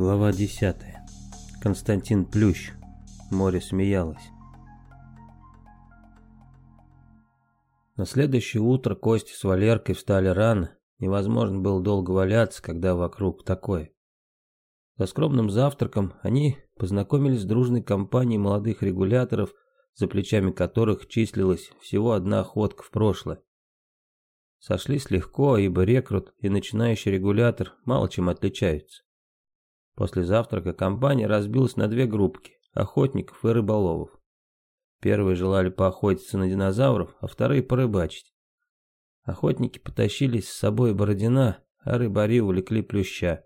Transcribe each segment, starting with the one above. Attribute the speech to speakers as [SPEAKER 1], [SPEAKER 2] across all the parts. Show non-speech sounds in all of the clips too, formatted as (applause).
[SPEAKER 1] Глава 10. Константин Плющ. Море смеялось. На следующее утро Костя с Валеркой встали рано. Невозможно было долго валяться, когда вокруг такое. За скромным завтраком они познакомились с дружной компанией молодых регуляторов, за плечами которых числилась всего одна охотка в прошлое. Сошлись легко, ибо рекрут и начинающий регулятор мало чем отличаются. После завтрака компания разбилась на две группки – охотников и рыболовов. Первые желали поохотиться на динозавров, а вторые порыбачить. Охотники потащились с собой Бородина, а рыбари увлекли Плюща.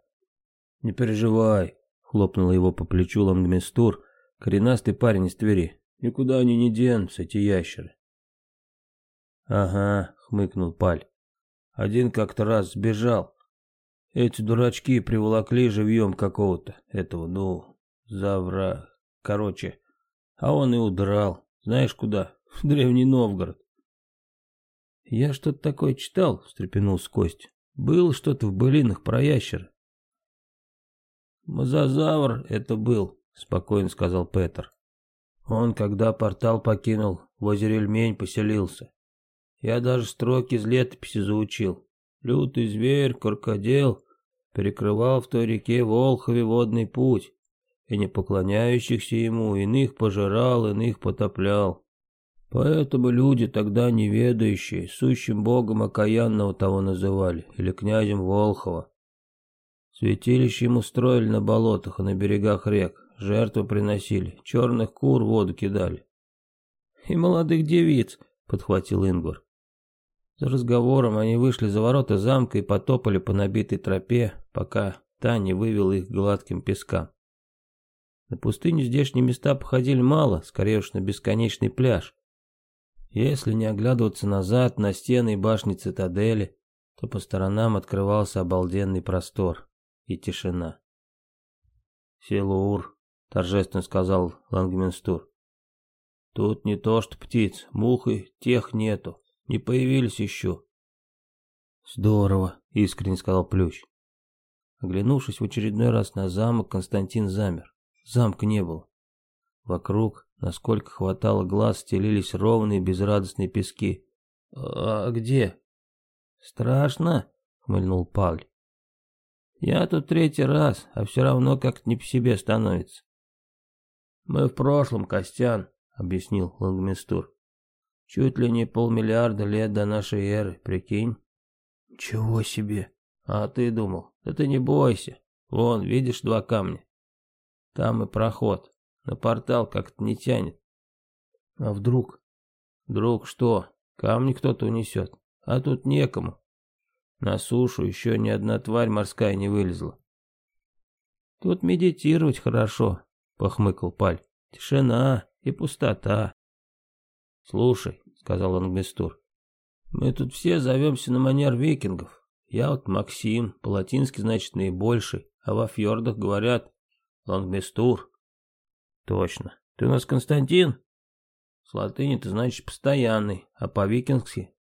[SPEAKER 1] «Не переживай», — хлопнул его по плечу Лангмистур, коренастый парень из Твери. «Никуда они не денутся, эти ящеры». «Ага», — хмыкнул Паль. «Один как-то раз сбежал, эти дурачки приволокли живьем какого-то, этого, ну, завра, короче. А он и удрал, знаешь куда, (laughs) в Древний Новгород. Я что-то такое читал, встрепенулся Кость. Был что-то в былинах про ящера. Мозазавр это был, спокойно сказал Петер. Он, когда портал покинул, в озере Эльмень поселился. Я даже строки из летописи заучил. Лютый зверь, крокодил, перекрывал в той реке Волхове водный путь, и не поклоняющихся ему иных пожирал, иных потоплял. Поэтому люди, тогда неведающие, сущим богом окаянного того называли, или князем Волхова. Святилище им устроили на болотах и на берегах рек, жертвы приносили, черных кур в воду кидали. «И молодых девиц», — подхватил Ингвар. За разговором они вышли за ворота замка и потопали по набитой тропе, пока та не вывела их гладким пескам. На пустыню здешние места походили мало, скорее уж на бесконечный пляж. Если не оглядываться назад на стены и башни цитадели, то по сторонам открывался обалденный простор и тишина. Селуур — торжественно сказал Лангменстур, — «тут не то что птиц, мух и тех нету. Не появились еще. Здорово, искренне сказал Плющ. Оглянувшись в очередной раз на замок, Константин замер. Замка не было. Вокруг, насколько хватало глаз, стелились ровные безрадостные пески. «А где?» «Страшно?» — хмыльнул Павль. «Я тут третий раз, а все равно как-то не по себе становится». «Мы в прошлом, Костян», — объяснил Лангмистур. Чуть ли не полмиллиарда лет до нашей эры, прикинь? Чего себе? А ты думал? Да ты не бойся. Вон, видишь два камня? Там и проход. На портал как-то не тянет. А вдруг? Вдруг что? Камни кто-то унесет. А тут некому. На сушу еще ни одна тварь морская не вылезла. Тут медитировать хорошо, похмыкал Паль. Тишина и пустота. Слушай, сказал Ангестур. Мы тут все зовемся на манер викингов. Я вот Максим, по-латински значит наибольший, а во фьордах говорят лангмистур Точно. Ты у нас Константин? С латыни ты значит постоянный, а по-викингски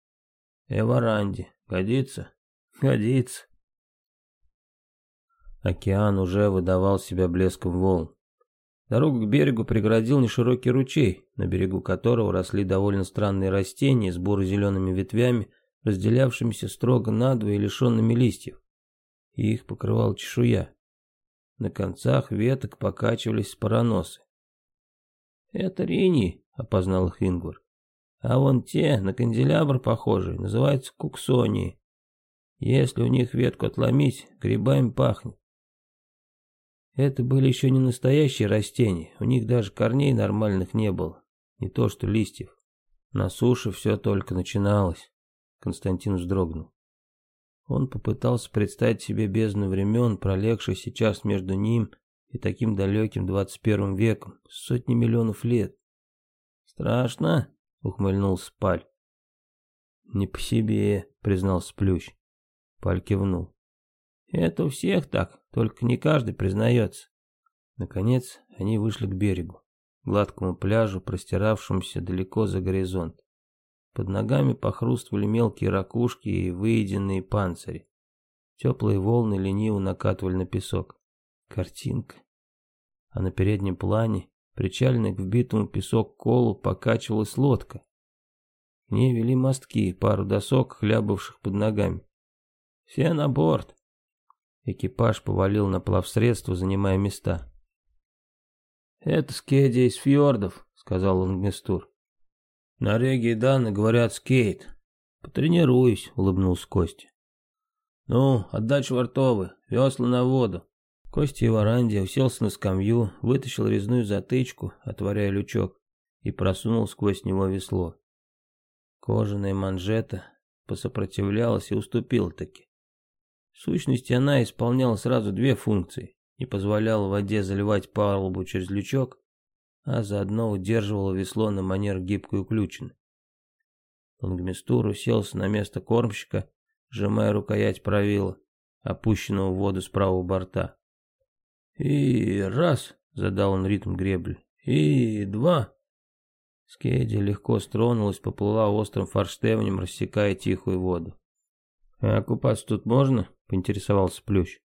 [SPEAKER 1] Эваранди. Годится? Годится. Океан уже выдавал себя блеском волн. Дорогу к берегу преградил неширокий ручей, на берегу которого росли довольно странные растения с буро-зелеными ветвями, разделявшимися строго надвое и лишенными листьев. Их покрывала чешуя. На концах веток покачивались пароносы. «Это рини», — опознал их Ингвар. «А вон те, на канделябр похожие, называются куксонии. Если у них ветку отломить, грибами пахнет». Это были еще не настоящие растения, у них даже корней нормальных не было не то что листьев. На суше все только начиналось. Константин вздрогнул. Он попытался представить себе бездну времен, пролегших сейчас между ним и таким далеким 21 веком, сотни миллионов лет. «Страшно?» — ухмыльнулся Паль. «Не по себе», — признался Плющ. Паль кивнул. «Это у всех так, только не каждый признается». Наконец они вышли к берегу гладкому пляжу, простиравшемуся далеко за горизонт. Под ногами похрустывали мелкие ракушки и выеденные панцири. Теплые волны лениво накатывали на песок. Картинка. А на переднем плане, причальный к вбитому песок колу, покачивалась лодка. К ней вели мостки, пару досок, хлябавших под ногами. «Все на борт!» Экипаж повалил на плавсредство, занимая места. «Это Скедя из фьордов», — сказал он Гнестур. «На реге Дана говорят скейт». «Потренируюсь», — улыбнулся Костя. «Ну, отдать швартовы, весла на воду». Костя и Варандия уселся на скамью, вытащил резную затычку, отворяя лючок, и просунул сквозь него весло. Кожаная манжета посопротивлялась и уступила таки. В сущности, она исполняла сразу две функции не позволял воде заливать палубу через лючок, а заодно удерживал весло на манер гибкой уключины. Лонгмистур уселся на место кормщика, сжимая рукоять правила, опущенного в воду с правого борта. «И раз!» — задал он ритм гребли. «И два!» Скеди легко стронулась, поплыла острым форштевнем, рассекая тихую воду. «А купаться тут можно?» — поинтересовался Плющ.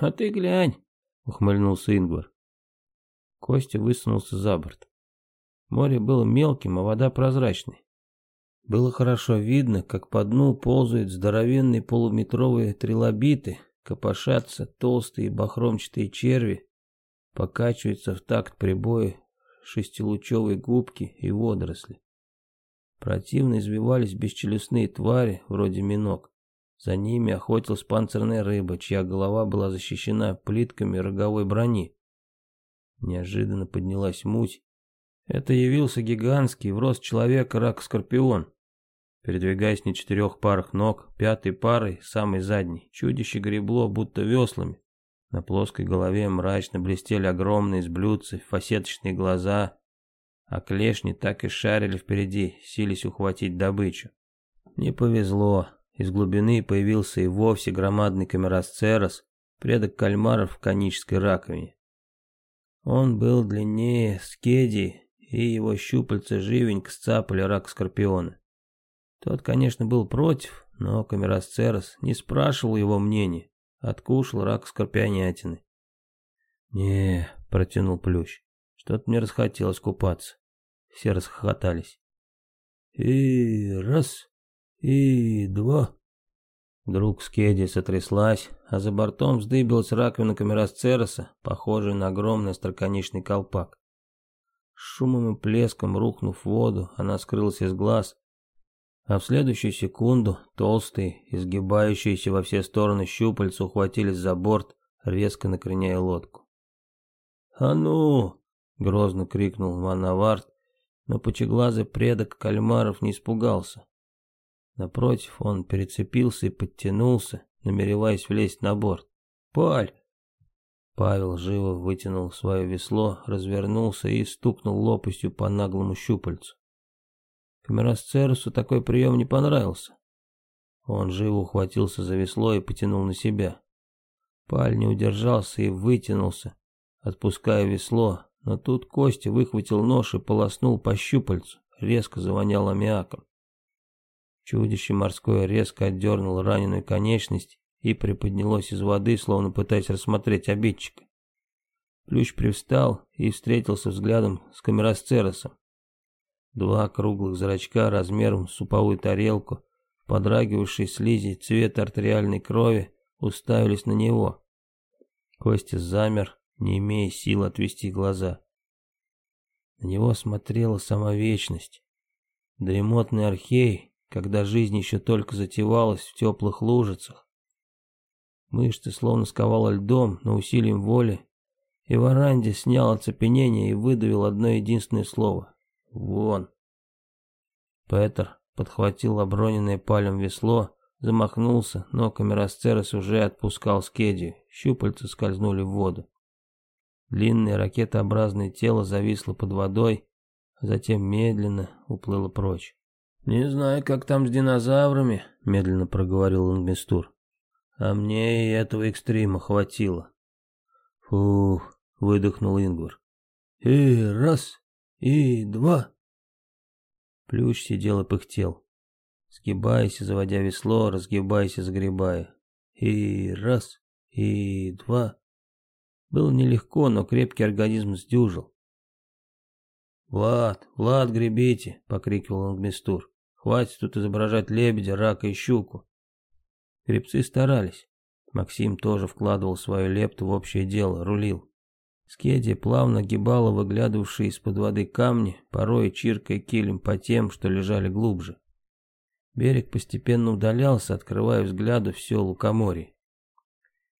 [SPEAKER 1] «А ты глянь!» — ухмыльнулся Ингвар. Костя высунулся за борт. Море было мелким, а вода прозрачной. Было хорошо видно, как по дну ползают здоровенные полуметровые трилобиты, копошатся толстые бахромчатые черви, покачиваются в такт прибоя шестилучевые губки и водоросли. Противно извивались бесчелюстные твари, вроде миног. За ними охотилась панцирная рыба, чья голова была защищена плитками роговой брони. Неожиданно поднялась муть. Это явился гигантский, в рост человека рак-скорпион. Передвигаясь на четырех парах ног, пятой парой, самой задней, чудище гребло, будто веслами. На плоской голове мрачно блестели огромные сблюдцы, фасеточные глаза, а клешни так и шарили впереди, сились ухватить добычу. Не повезло. Из глубины появился и вовсе громадный камерасцерос, предок кальмаров в конической раковине. Он был длиннее скеди, и его щупальца живенько сцапали рак скорпиона. Тот, конечно, был против, но камерасцерос не спрашивал его мнения, откушал рак скорпионятины. «Не», — протянул Плющ, — «что-то мне расхотелось купаться». Все расхохотались. «И раз!» и два. Друг Скеди сотряслась, а за бортом вздыбилась раковина камерасцереса, похожая на огромный остроконечный колпак. Шумом и плеском рухнув в воду, она скрылась из глаз, а в следующую секунду толстые, изгибающиеся во все стороны щупальца ухватились за борт, резко накреняя лодку. «А ну!» — грозно крикнул Манавард, но пучеглазый предок кальмаров не испугался. Напротив, он перецепился и подтянулся, намереваясь влезть на борт. «Паль!» Павел живо вытянул свое весло, развернулся и стукнул лопастью по наглому щупальцу. Камерасцерусу такой прием не понравился. Он живо ухватился за весло и потянул на себя. Паль не удержался и вытянулся, отпуская весло, но тут Костя выхватил нож и полоснул по щупальцу, резко завонял аммиаком. Чудище морское резко отдернуло раненую конечность и приподнялось из воды, словно пытаясь рассмотреть обидчика. Плющ привстал и встретился взглядом с камеросцеросом. Два круглых зрачка размером с суповую тарелку, подрагивавшей слизи цвет артериальной крови, уставились на него. Костя замер, не имея сил отвести глаза. На него смотрела сама вечность. Дремотный архей, когда жизнь еще только затевалась в теплых лужицах. Мышцы словно сковало льдом, но усилием воли. И Варанди снял оцепенение и выдавил одно единственное слово. «Вон!» Петер подхватил оброненное палем весло, замахнулся, но камерастерос уже отпускал скедию. Щупальца скользнули в воду. Длинное ракетообразное тело зависло под водой, затем медленно уплыло прочь. «Не знаю, как там с динозаврами», — медленно проговорил Лангмистур. «А мне и этого экстрима хватило». «Фух», — выдохнул Ингвар. «И раз, и два». Плющ сидел и пыхтел. Сгибаясь, заводя весло, разгибаясь и загребая. И раз, и два. Было нелегко, но крепкий организм сдюжил. «Влад, Влад, гребите!» — покрикивал он в «Хватит тут изображать лебедя, рака и щуку!» Гребцы старались. Максим тоже вкладывал свою лепту в общее дело, рулил. Скедия плавно гибала выглядывавшие из-под воды камни, порой чиркая килем по тем, что лежали глубже. Берег постепенно удалялся, открывая взгляду все лукоморье.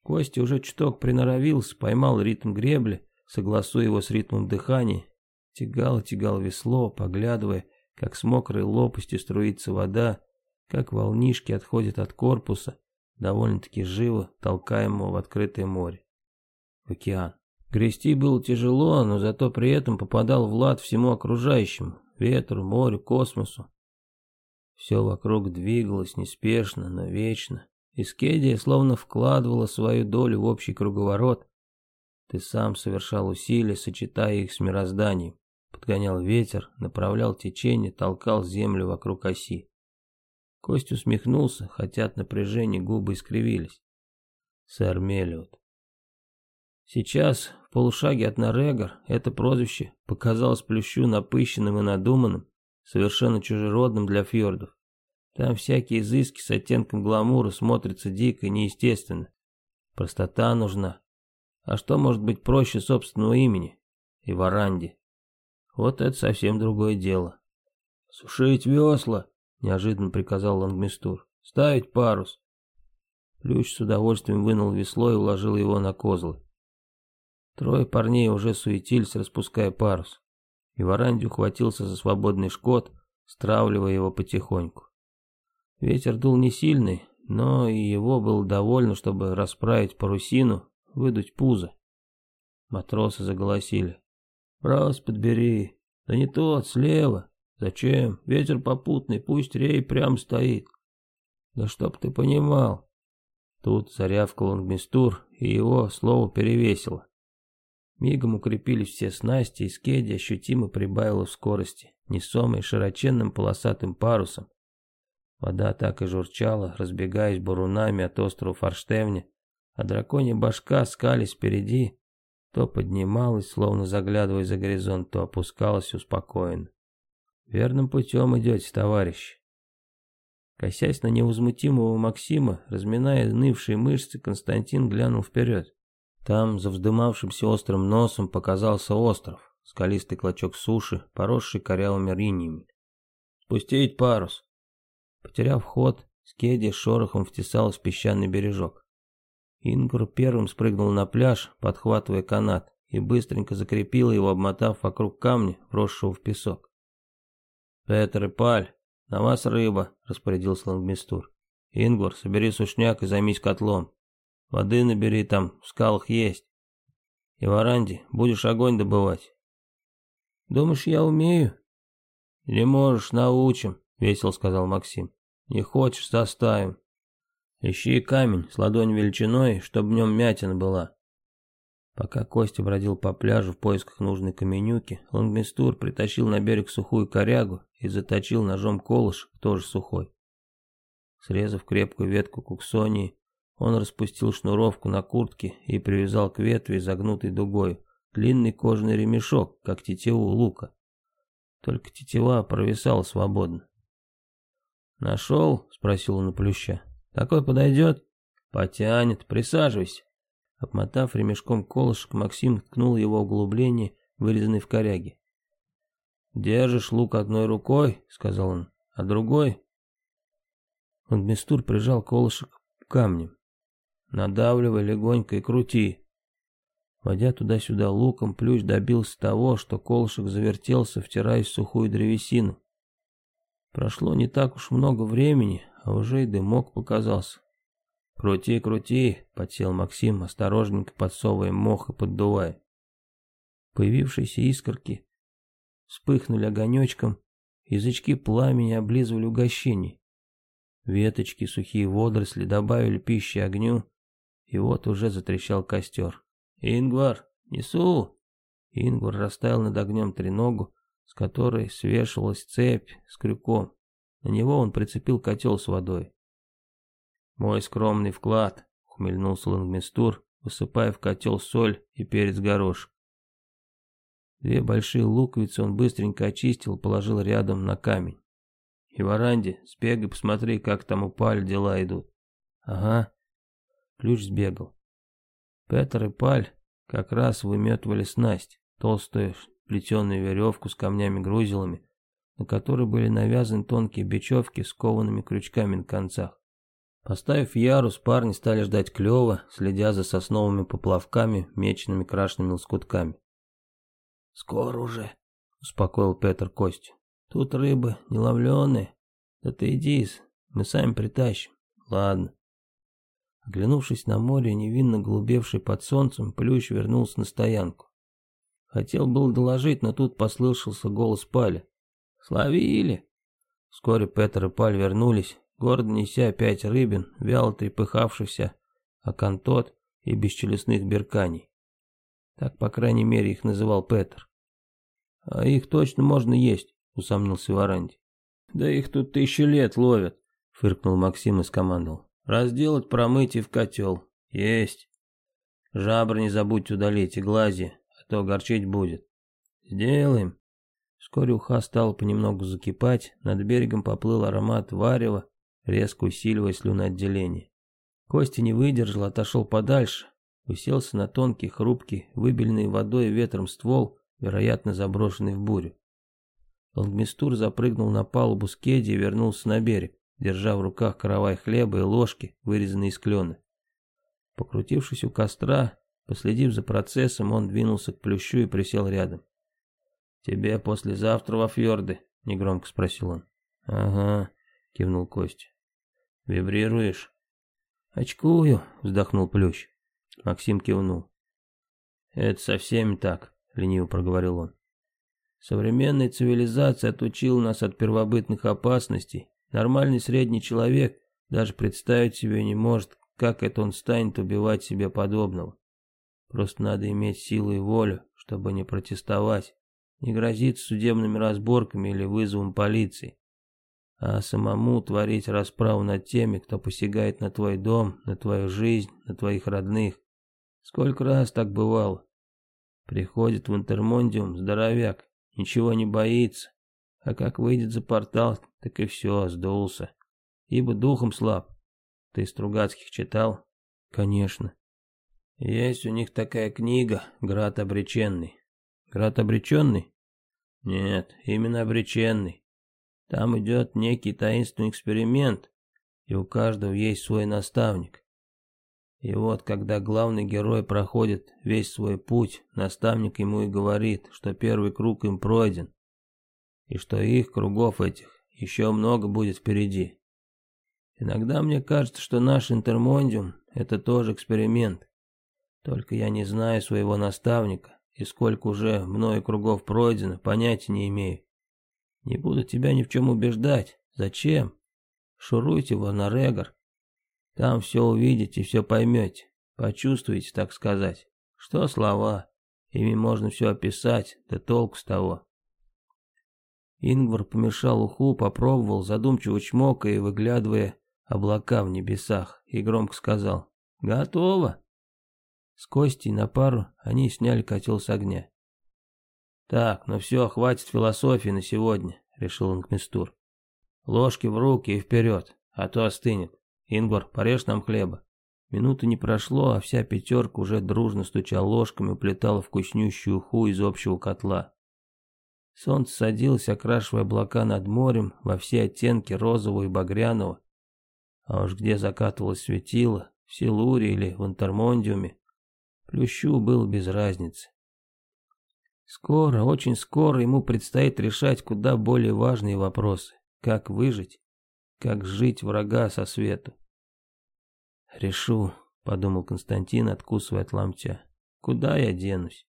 [SPEAKER 1] Костя уже чуток приноровился, поймал ритм гребли, согласуя его с ритмом дыхания, тягал и тягал весло, поглядывая, как с мокрой лопасти струится вода, как волнишки отходят от корпуса, довольно-таки живо толкаемого в открытое море, в океан. Грести было тяжело, но зато при этом попадал в лад всему окружающему, ветру, морю, космосу. Все вокруг двигалось неспешно, но вечно. Искедия словно вкладывала свою долю в общий круговорот. Ты сам совершал усилия, сочетая их с мирозданием подгонял ветер, направлял течение, толкал землю вокруг оси. Кость усмехнулся, хотя от напряжения губы искривились. Сэр Мелиот. Сейчас, в полушаге от Нарегор, это прозвище показалось Плющу напыщенным и надуманным, совершенно чужеродным для фьордов. Там всякие изыски с оттенком гламура смотрятся дико и неестественно. Простота нужна. А что может быть проще собственного имени? И варанди. Вот это совсем другое дело. «Сушить весла!» — неожиданно приказал Лангмистур. «Ставить парус!» Плющ с удовольствием вынул весло и уложил его на козлы. Трое парней уже суетились, распуская парус. И Варанди ухватился за свободный шкот, стравливая его потихоньку. Ветер дул не сильный, но и его было довольно, чтобы расправить парусину, выдуть пузо. Матросы заголосили. Раз подбери. Да не тот, слева. Зачем? Ветер попутный, пусть рей прям стоит. Да чтоб ты понимал. Тут зарявкал Лангмистур, и его слово перевесило. Мигом укрепились все снасти, и Скеди ощутимо прибавила в скорости, несомой широченным полосатым парусом. Вода так и журчала, разбегаясь бурунами от острова Форштевня, а драконья башка скались впереди, то поднималась, словно заглядывая за горизонт, то опускалась успокоенно. «Верным путем идете, товарищ». Косясь на невозмутимого Максима, разминая нывшие мышцы, Константин глянул вперед. Там, за вздымавшимся острым носом, показался остров, скалистый клочок суши, поросший корявыми риньями. «Спустить парус!» Потеряв ход, Скеди шорохом втесалась в песчаный бережок. Ингур первым спрыгнул на пляж, подхватывая канат, и быстренько закрепил его, обмотав вокруг камня, вросшего в песок. «Петер и Паль, на вас рыба», — распорядился Лангмистур. «Ингур, собери сушняк и займись котлом. Воды набери там, в скалах есть. И в оранде будешь огонь добывать». «Думаешь, я умею?» «Не можешь, научим», — весело сказал Максим. «Не хочешь, заставим. Ищи камень с ладонь величиной, чтобы в нем мятина была. Пока Костя бродил по пляжу в поисках нужной каменюки, Лангмистур притащил на берег сухую корягу и заточил ножом колыш, тоже сухой. Срезав крепкую ветку куксонии, он распустил шнуровку на куртке и привязал к ветви, загнутой дугой, длинный кожаный ремешок, как тетиву лука. Только тетива провисала свободно. «Нашел?» — спросил он у плюща. Какой подойдет? Потянет, присаживайся. Обмотав ремешком колышек, Максим ткнул его углубление, вырезанное в коряге. «Держишь лук одной рукой», — сказал он, — «а другой...» Лагмистур прижал колышек к камню. «Надавливай легонько и крути». Водя туда-сюда луком, плющ добился того, что колышек завертелся, втираясь в сухую древесину. Прошло не так уж много времени, а уже и дымок показался. «Крути, крути!» — подсел Максим, осторожненько подсовывая мох и поддувая. Появившиеся искорки вспыхнули огонечком, язычки пламени облизывали угощение. Веточки, сухие водоросли добавили пищи огню, и вот уже затрещал костер. «Ингвар, несу!» Ингвар расставил над огнем треногу, с которой свешивалась цепь с крюком. На него он прицепил котел с водой. «Мой скромный вклад», — ухмыльнулся Лангмистур, высыпая в котел соль и перец горошек. Две большие луковицы он быстренько очистил положил рядом на камень. «И варанде, сбегай, посмотри, как там у Паль дела идут». «Ага». Ключ сбегал. Петр и Паль как раз выметывали снасть, толстую плетеную веревку с камнями-грузилами, на который были навязаны тонкие бечевки с коваными крючками на концах. Поставив ярус, парни стали ждать клёва, следя за сосновыми поплавками, меченными крашенными лоскутками. «Скоро уже», — успокоил Петр Костю. «Тут рыбы неловленые. Да ты иди, мы сами притащим. Ладно». Оглянувшись на море, невинно голубевший под солнцем, Плющ вернулся на стоянку. Хотел был доложить, но тут послышался голос Пали. Словили. Вскоре Петер и Паль вернулись, гордо неся пять рыбин, вяло трепыхавшихся, акантот и бесчелесных берканий. Так, по крайней мере, их называл Петр. «А их точно можно есть», — усомнился Варанди. «Да их тут тысячи лет ловят», — фыркнул Максим и скомандовал. «Разделать, промыть и в котел. Есть. Жабры не забудьте удалить и глази, а то горчить будет». «Сделаем», Вскоре уха стала понемногу закипать, над берегом поплыл аромат варева, резко усиливая слюноотделение. Костя не выдержал, отошел подальше, уселся на тонкий, хрупкий, выбеленный водой и ветром ствол, вероятно заброшенный в бурю. Лангмистур запрыгнул на палубу скеди и вернулся на берег, держа в руках каравай хлеба и ложки, вырезанные из клена. Покрутившись у костра, последив за процессом, он двинулся к плющу и присел рядом. «Тебе послезавтра во фьорды?» — негромко спросил он. «Ага», — кивнул Костя. «Вибрируешь?» «Очкую», — вздохнул Плющ. Максим кивнул. «Это со всеми так», — лениво проговорил он. «Современная цивилизация отучила нас от первобытных опасностей. Нормальный средний человек даже представить себе не может, как это он станет убивать себе подобного. Просто надо иметь силу и волю, чтобы не протестовать, не грозит судебными разборками или вызовом полиции, а самому творить расправу над теми, кто посягает на твой дом, на твою жизнь, на твоих родных. Сколько раз так бывало. Приходит в интермондиум здоровяк, ничего не боится, а как выйдет за портал, так и все, сдулся. Ибо духом слаб. Ты Стругацких читал? Конечно. Есть у них такая книга «Град обреченный». Град обреченный? Нет, именно обреченный. Там идет некий таинственный эксперимент, и у каждого есть свой наставник. И вот, когда главный герой проходит весь свой путь, наставник ему и говорит, что первый круг им пройден, и что их, кругов этих, еще много будет впереди. Иногда мне кажется, что наш интермондиум – это тоже эксперимент. Только я не знаю своего наставника, и сколько уже мною кругов пройдено, понятия не имею. Не буду тебя ни в чем убеждать. Зачем? Шуруйте в Ланарегор. Там все увидите, все поймете, почувствуете, так сказать. Что слова? Ими можно все описать, да толк с того. Ингвар помешал уху, попробовал, задумчиво чмокая и выглядывая облака в небесах, и громко сказал «Готово!» С Костей на пару они сняли котел с огня. «Так, ну все, хватит философии на сегодня», — решил Инкмистур. «Ложки в руки и вперед, а то остынет. Ингвар, порежь нам хлеба». Минуты не прошло, а вся пятерка уже дружно стуча ложками уплетала вкуснющую уху из общего котла. Солнце садилось, окрашивая облака над морем во все оттенки розового и багряного. А уж где закатывалось светило, в Силуре или в Антармондиуме. Плющу был без разницы. Скоро, очень скоро ему предстоит решать куда более важные вопросы. Как выжить, как жить врага со свету. «Решу», — подумал Константин, откусывая от ломтя. «Куда я денусь?»